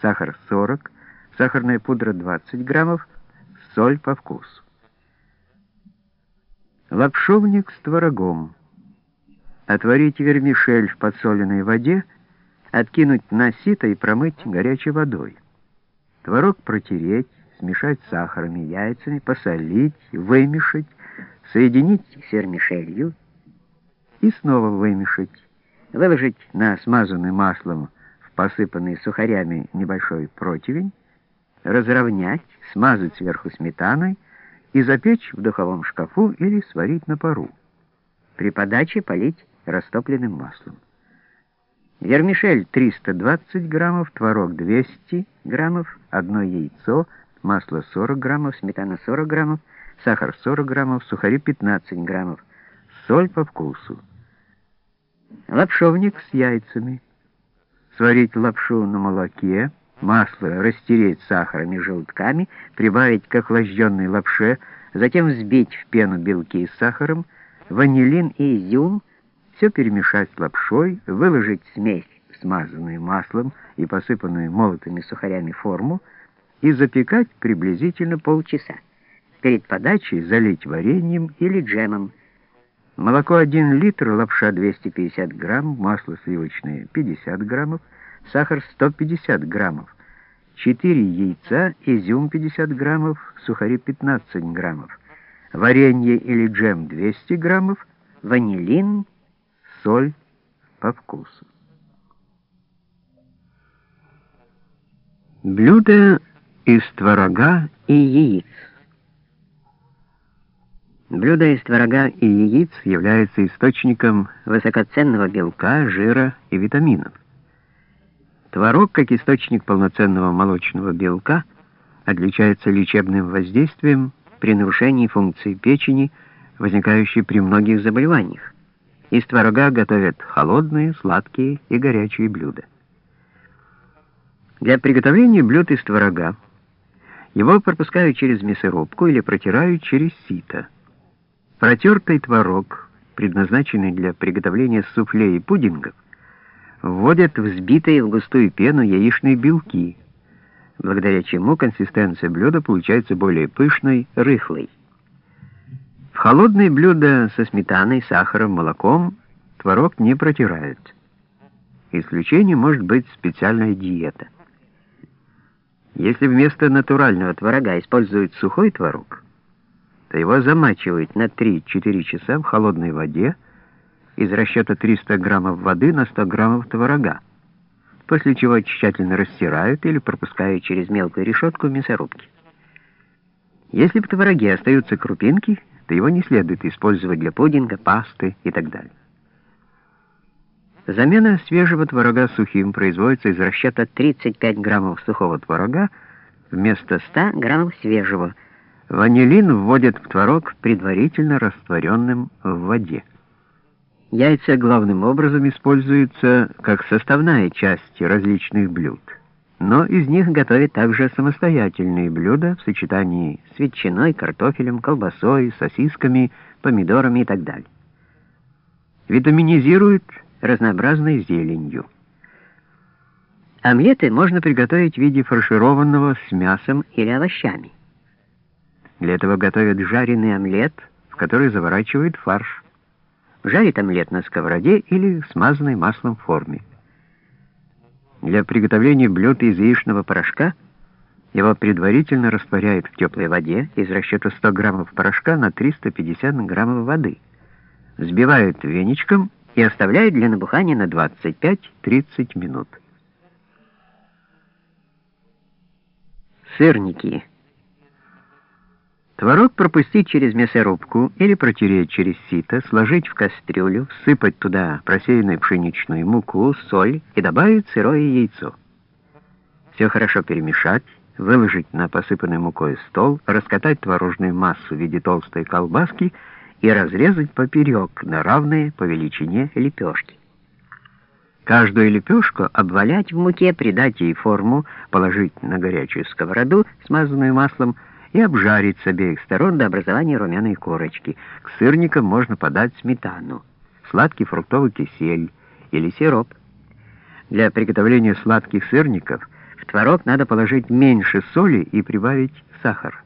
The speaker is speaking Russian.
сахар 40, сахарная пудра 20 граммов, соль по вкусу. Лапшовник с творогом. Отварить вермишель в подсоленной воде, откинуть на сито и промыть горячей водой. Творог протереть, смешать с сахаром и яйцами, посолить, вымешать, соединить с вермишелью и снова вымешать. Выложить на смазанный маслом посыпанный сухарями небольшой противень, разровнять, смазать сверху сметаной и запечь в духовом шкафу или сварить на пару. При подаче полить растопленным маслом. Вермишель 320 граммов, творог 200 граммов, одно яйцо, масло 40 граммов, сметана 40 граммов, сахар 40 граммов, сухари 15 граммов, соль по вкусу. Лапшовник с яйцами. Сварить лапшу на молоке, масло растереть сахаром и желтками, прибавить к охлажденной лапше, затем взбить в пену белки с сахаром, ванилин и изюм, все перемешать с лапшой, выложить смесь, смазанную маслом и посыпанную молотыми сухарями форму, и запекать приблизительно полчаса. Перед подачей залить вареньем или джемом. Молоко 1 литр, лапша 250 грамм, масло сливочное 50 граммов, сахар 150 граммов, 4 яйца, изюм 50 граммов, сухари 15 граммов, варенье или джем 200 граммов, ванилин, соль по вкусу. Блюдо из творога и яиц. Блюдо из творога и яиц является источником высокоценного белка, жира и витаминов. Творог, как источник полноценного молочного белка, отличается лечебным воздействием при нарушении функции печени, возникающей при многих заболеваниях. Из творога готовят холодные, сладкие и горячие блюда. Для приготовления блюд из творога его пропускают через мясорубку или протирают через сито. Протертый творог, предназначенный для приготовления суфле и пудингов, вводят взбитые в густую пену яичные белки, благодаря чему консистенция блюда получается более пышной, рыхлой. В холодные блюда со сметаной, сахаром, молоком творог не протирают. Исключением может быть специальная диета. Если вместо натурального творога используют сухой творог, его замачивают на 3-4 часа в холодной воде из расчета 300 граммов воды на 100 граммов творога, после чего тщательно растирают или пропускают через мелкую решетку мясорубки. Если в твороге остаются крупинки, то его не следует использовать для пудинга, пасты и так далее. Замена свежего творога сухим производится из расчета 35 граммов сухого творога вместо 100 граммов свежего. Ванилин вводят в творог предварительно растворенным в воде. Яйца главным образом используются как составная часть различных блюд, но из них готовят также самостоятельные блюда в сочетании с ветчиной, картофелем, колбасой, сосисками, помидорами и так далее. Витаминизируют разнообразной зеленью. Омлеты можно приготовить в виде фаршированного с мясом или овощами. Для этого готовят жареный омлет, в который заворачивают фарш. Жарят омлет на сковороде или в смазанной маслом форме. Для приготовления блюд из яичного порошка его предварительно растворяют в теплой воде из расчета 100 граммов порошка на 350 граммов воды. Взбивают веничком и оставляют для набухания на 25-30 минут. Сырники. Творог пропустить через мясорубку или протереть через сито, сложить в кастрюлю, всыпать туда просеянную пшеничную муку, соль и добавить сырое яйцо. Все хорошо перемешать, выложить на посыпанный мукой стол, раскатать творожную массу в виде толстой колбаски и разрезать поперек на равные по величине лепешки. Каждую лепешку обвалять в муке, придать ей форму, положить на горячую сковороду, смазанную маслом, и обжарить с обеих сторон до образования румяной корочки. К сырникам можно подать сметану, сладкий фруктовый кисель или сироп. Для приготовления сладких сырников творог надо положить меньше соли и прибавить сахар.